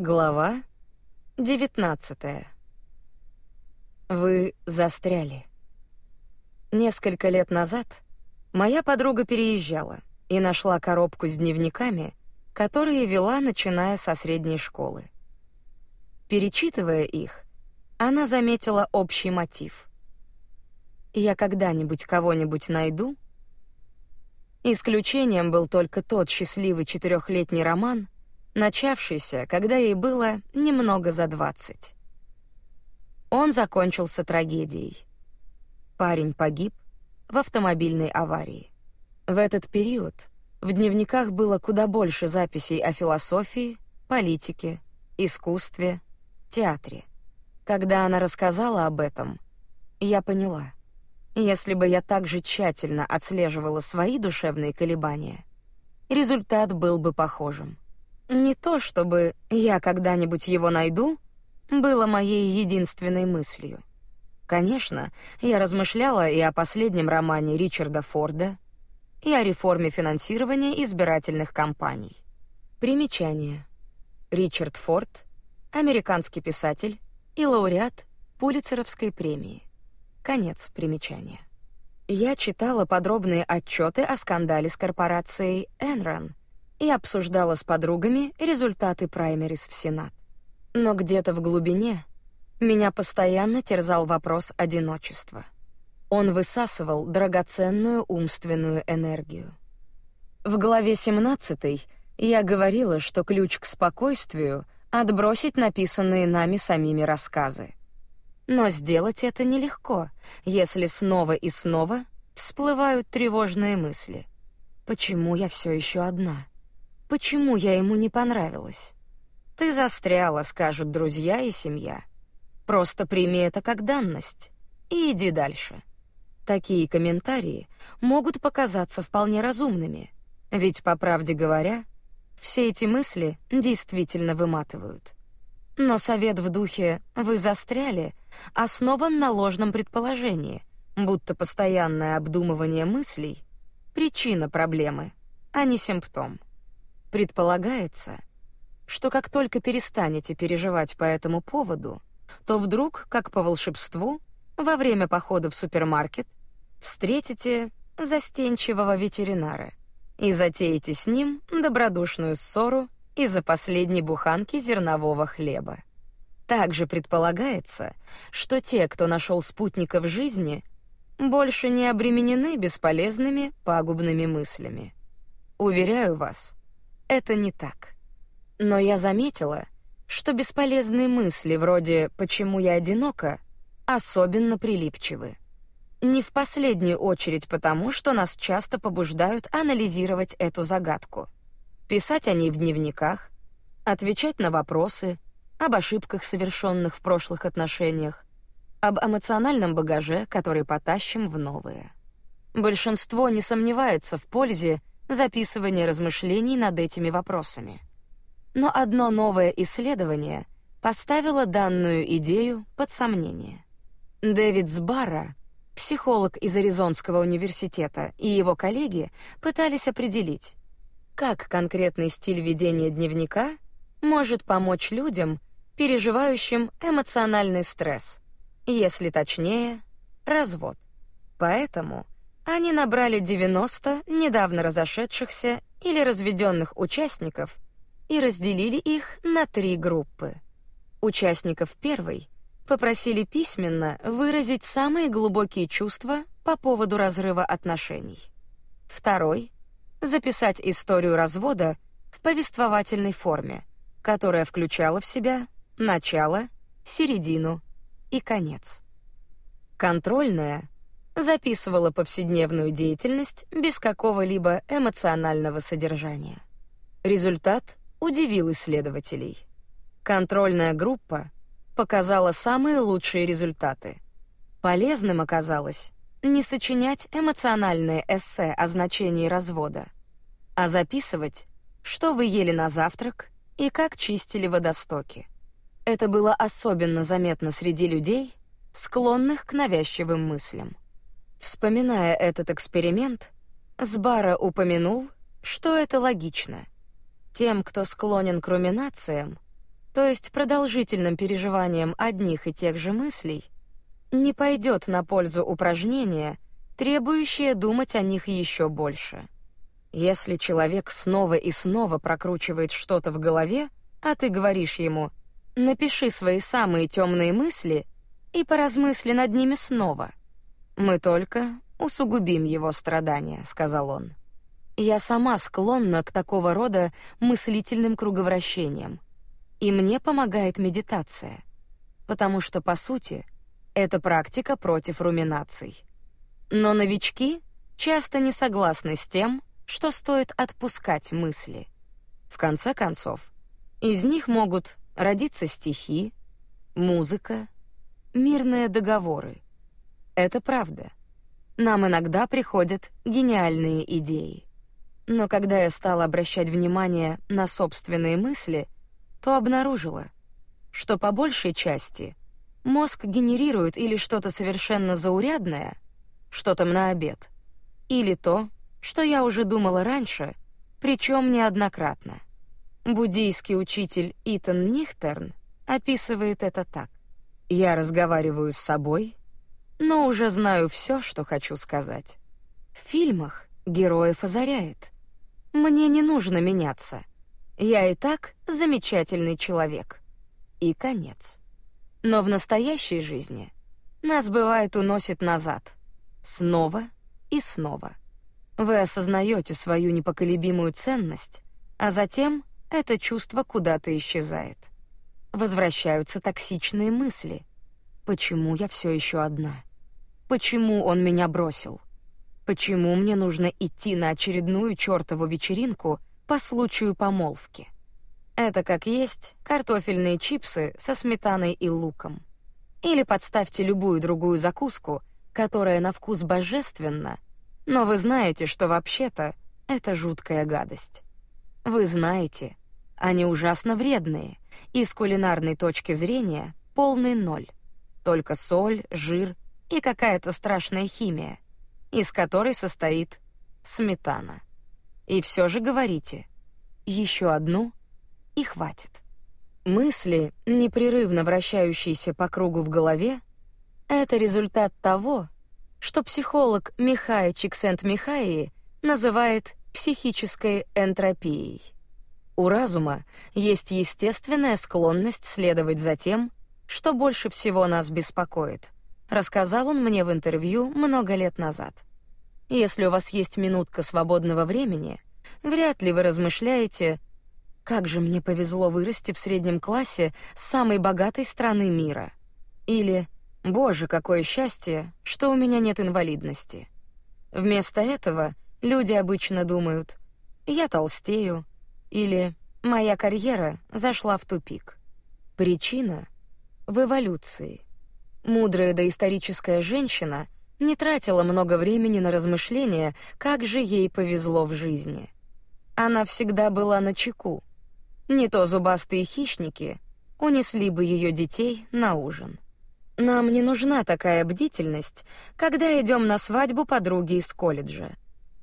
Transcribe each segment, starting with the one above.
Глава 19. Вы застряли. Несколько лет назад моя подруга переезжала и нашла коробку с дневниками, которые вела, начиная со средней школы. Перечитывая их, она заметила общий мотив. Я когда-нибудь кого-нибудь найду? Исключением был только тот счастливый четырехлетний роман, начавшийся, когда ей было немного за двадцать. Он закончился трагедией. Парень погиб в автомобильной аварии. В этот период в дневниках было куда больше записей о философии, политике, искусстве, театре. Когда она рассказала об этом, я поняла. Если бы я так же тщательно отслеживала свои душевные колебания, результат был бы похожим. Не то чтобы я когда-нибудь его найду, было моей единственной мыслью. Конечно, я размышляла и о последнем романе Ричарда Форда, и о реформе финансирования избирательных кампаний. Примечание. Ричард Форд — американский писатель и лауреат Пулитцеровской премии. Конец примечания. Я читала подробные отчеты о скандале с корпорацией Enron и обсуждала с подругами результаты праймерис в Сенат. Но где-то в глубине меня постоянно терзал вопрос одиночества. Он высасывал драгоценную умственную энергию. В главе 17 я говорила, что ключ к спокойствию — отбросить написанные нами самими рассказы. Но сделать это нелегко, если снова и снова всплывают тревожные мысли. Почему я все еще одна? Почему я ему не понравилась? Ты застряла, скажут друзья и семья. Просто прими это как данность и иди дальше. Такие комментарии могут показаться вполне разумными, ведь по правде говоря, все эти мысли действительно выматывают. Но совет в духе «вы застряли» основан на ложном предположении, будто постоянное обдумывание мыслей — причина проблемы, а не симптом. Предполагается, что как только перестанете переживать по этому поводу, то вдруг, как по волшебству, во время похода в супермаркет встретите застенчивого ветеринара и затеете с ним добродушную ссору из-за последней буханки зернового хлеба. Также предполагается, что те, кто нашел спутника в жизни, больше не обременены бесполезными пагубными мыслями. Уверяю вас, это не так. Но я заметила, что бесполезные мысли вроде «почему я одинока» особенно прилипчивы. Не в последнюю очередь потому, что нас часто побуждают анализировать эту загадку, писать о ней в дневниках, отвечать на вопросы об ошибках, совершенных в прошлых отношениях, об эмоциональном багаже, который потащим в новые. Большинство не сомневается в пользе записывание размышлений над этими вопросами. Но одно новое исследование поставило данную идею под сомнение. Дэвид Сбара, психолог из Аризонского университета, и его коллеги пытались определить, как конкретный стиль ведения дневника может помочь людям, переживающим эмоциональный стресс, если точнее, развод. Поэтому они набрали 90 недавно разошедшихся или разведенных участников и разделили их на три группы. Участников первой попросили письменно выразить самые глубокие чувства по поводу разрыва отношений. Второй записать историю развода в повествовательной форме, которая включала в себя начало, середину и конец. Контрольная записывала повседневную деятельность без какого-либо эмоционального содержания. Результат удивил исследователей. Контрольная группа показала самые лучшие результаты. Полезным оказалось не сочинять эмоциональные эссе о значении развода, а записывать, что вы ели на завтрак и как чистили водостоки. Это было особенно заметно среди людей, склонных к навязчивым мыслям. Вспоминая этот эксперимент, Сбара упомянул, что это логично. Тем, кто склонен к руминациям, то есть продолжительным переживанием одних и тех же мыслей, не пойдет на пользу упражнения, требующее думать о них еще больше. Если человек снова и снова прокручивает что-то в голове, а ты говоришь ему: "Напиши свои самые темные мысли и поразмысли над ними снова", мы только усугубим его страдания, сказал он. Я сама склонна к такого рода мыслительным круговращениям, и мне помогает медитация, потому что по сути это практика против руминаций. Но новички часто не согласны с тем, что стоит отпускать мысли. В конце концов, из них могут родиться стихи, музыка, мирные договоры. Это правда. Нам иногда приходят гениальные идеи. Но когда я стала обращать внимание на собственные мысли, то обнаружила, что по большей части мозг генерирует или что-то совершенно заурядное, что там на обед, или то, что я уже думала раньше, причем неоднократно. Буддийский учитель Итан Нихтерн описывает это так: я разговариваю с собой, но уже знаю все, что хочу сказать. В фильмах героев озаряет. Мне не нужно меняться. Я и так замечательный человек. И конец. Но в настоящей жизни нас бывает уносит назад. Снова и снова. Вы осознаете свою непоколебимую ценность, а затем это чувство куда-то исчезает. Возвращаются токсичные мысли. Почему я все еще одна? Почему он меня бросил? Почему мне нужно идти на очередную чёртову вечеринку по случаю помолвки? Это как есть картофельные чипсы со сметаной и луком. Или подставьте любую другую закуску, которая на вкус божественна, но вы знаете, что вообще-то это жуткая гадость. Вы знаете, они ужасно вредные, и с кулинарной точки зрения полный ноль. Только соль, жир и какая-то страшная химия — из которой состоит сметана. И все же говорите: еще одну и хватит. Мысли, непрерывно вращающиеся по кругу в голове, это результат того, что психолог Михай Чиксент-Михаи называет психической энтропией. У разума есть естественная склонность следовать за тем, что больше всего нас беспокоит, рассказал он мне в интервью много лет назад. Если у вас есть минутка свободного времени, вряд ли вы размышляете, как же мне повезло вырасти в среднем классе самой богатой страны мира. Или «Боже, какое счастье, что у меня нет инвалидности». Вместо этого люди обычно думают «Я толстею» или «Моя карьера зашла в тупик». Причина в эволюции. Мудрая доисторическая женщина не тратила много времени на размышления, как же ей повезло в жизни. Она всегда была на чеку. Не то зубастые хищники унесли бы ее детей на ужин. Нам не нужна такая бдительность, когда идем на свадьбу подруги из колледжа.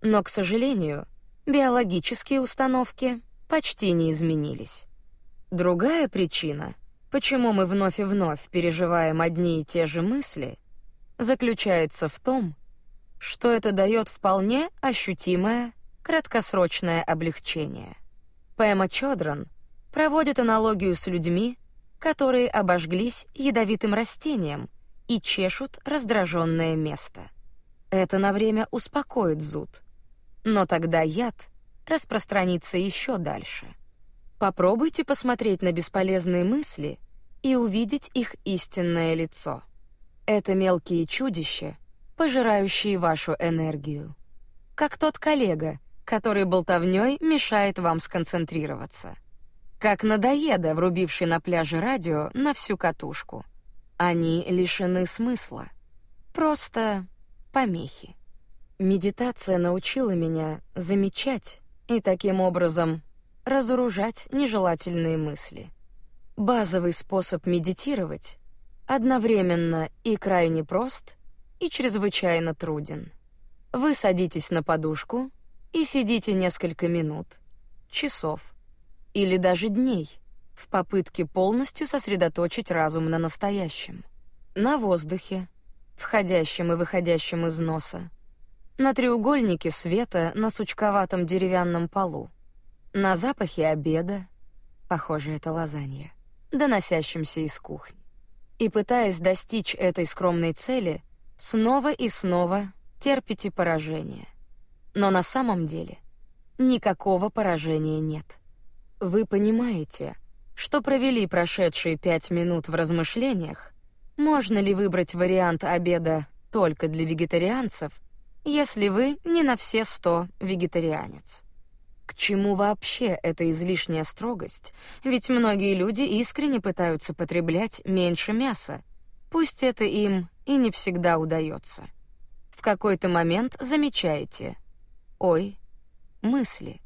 Но, к сожалению, биологические установки почти не изменились. Другая причина — почему мы вновь и вновь переживаем одни и те же мысли, заключается в том, что это дает вполне ощутимое краткосрочное облегчение. Пэма Чодран проводит аналогию с людьми, которые обожглись ядовитым растением и чешут раздраженное место. Это на время успокоит зуд, но тогда яд распространится еще дальше. Попробуйте посмотреть на бесполезные мысли и увидеть их истинное лицо. Это мелкие чудища, пожирающие вашу энергию. Как тот коллега, который болтовнёй мешает вам сконцентрироваться. Как надоеда, врубивший на пляже радио на всю катушку. Они лишены смысла. Просто помехи. Медитация научила меня замечать и таким образом разоружать нежелательные мысли. Базовый способ медитировать одновременно и крайне прост, и чрезвычайно труден. Вы садитесь на подушку и сидите несколько минут, часов или даже дней в попытке полностью сосредоточить разум на настоящем. На воздухе, входящем и выходящем из носа. На треугольнике света на сучковатом деревянном полу. На запахе обеда, похоже, это лазанья, доносящемся из кухни. И пытаясь достичь этой скромной цели, снова и снова терпите поражение. Но на самом деле никакого поражения нет. Вы понимаете, что провели прошедшие пять минут в размышлениях, можно ли выбрать вариант обеда только для вегетарианцев, если вы не на все сто вегетарианец. Чему вообще эта излишняя строгость? Ведь многие люди искренне пытаются потреблять меньше мяса, пусть это им и не всегда удается. В какой-то момент замечаете: "Ой, мысли".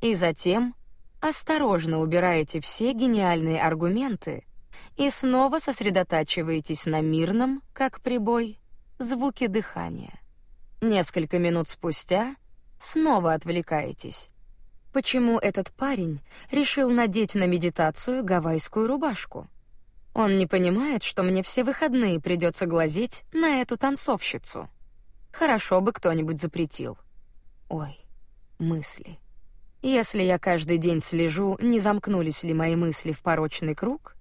И затем осторожно убираете все гениальные аргументы и снова сосредотачиваетесь на мирном, как прибой, звуке дыхания. Несколько минут спустя снова отвлекаетесь. Почему этот парень решил надеть на медитацию гавайскую рубашку? Он не понимает, что мне все выходные придется глазеть на эту танцовщицу. Хорошо бы кто-нибудь запретил. Ой, мысли. Если я каждый день слежу, не замкнулись ли мои мысли в порочный круг,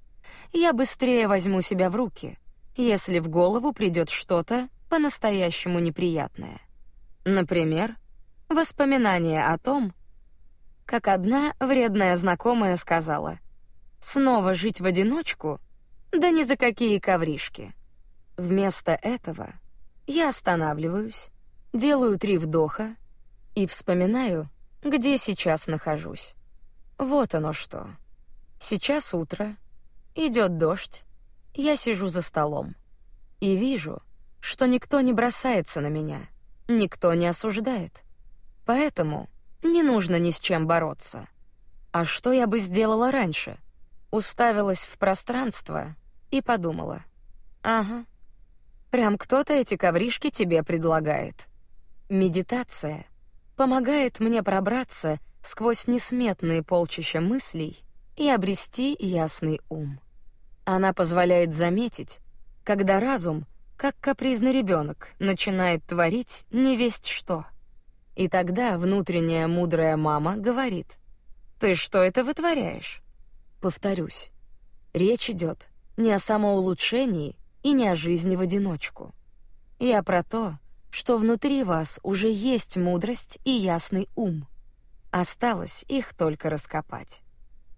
я быстрее возьму себя в руки, если в голову придет что-то по-настоящему неприятное. Например, воспоминание о том, как одна вредная знакомая сказала: "Снова жить в одиночку? Да ни за какие ковришки". Вместо этого я останавливаюсь, делаю три вдоха и вспоминаю, где сейчас нахожусь. Вот оно что. Сейчас утро, идет дождь, я сижу за столом и вижу, что никто не бросается на меня, никто не осуждает. Поэтому не нужно ни с чем бороться. А что я бы сделала раньше? Уставилась в пространство и подумала: ага, прям кто-то эти ковришки тебе предлагает. Медитация помогает мне пробраться сквозь несметные полчища мыслей и обрести ясный ум. Она позволяет заметить, когда разум, как капризный ребенок, начинает творить невесть что. И тогда внутренняя мудрая мама говорит: "Ты что это вытворяешь?" Повторюсь, речь идет не о самоулучшении и не о жизни в одиночку. Я про то, что внутри вас уже есть мудрость и ясный ум. Осталось их только раскопать.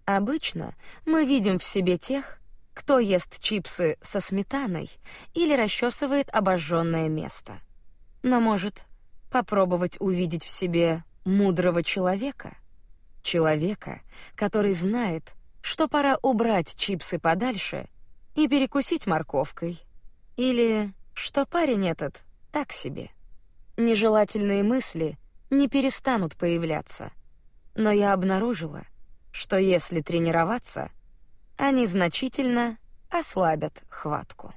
Обычно мы видим в себе тех, кто ест чипсы со сметаной или расчесывает обожженное место. Но может попробовать увидеть в себе мудрого человека, человека, который знает, что пора убрать чипсы подальше и перекусить морковкой, или что парень этот так себе. Нежелательные мысли не перестанут появляться. Но я обнаружила, что если тренироваться, они значительно ослабят хватку.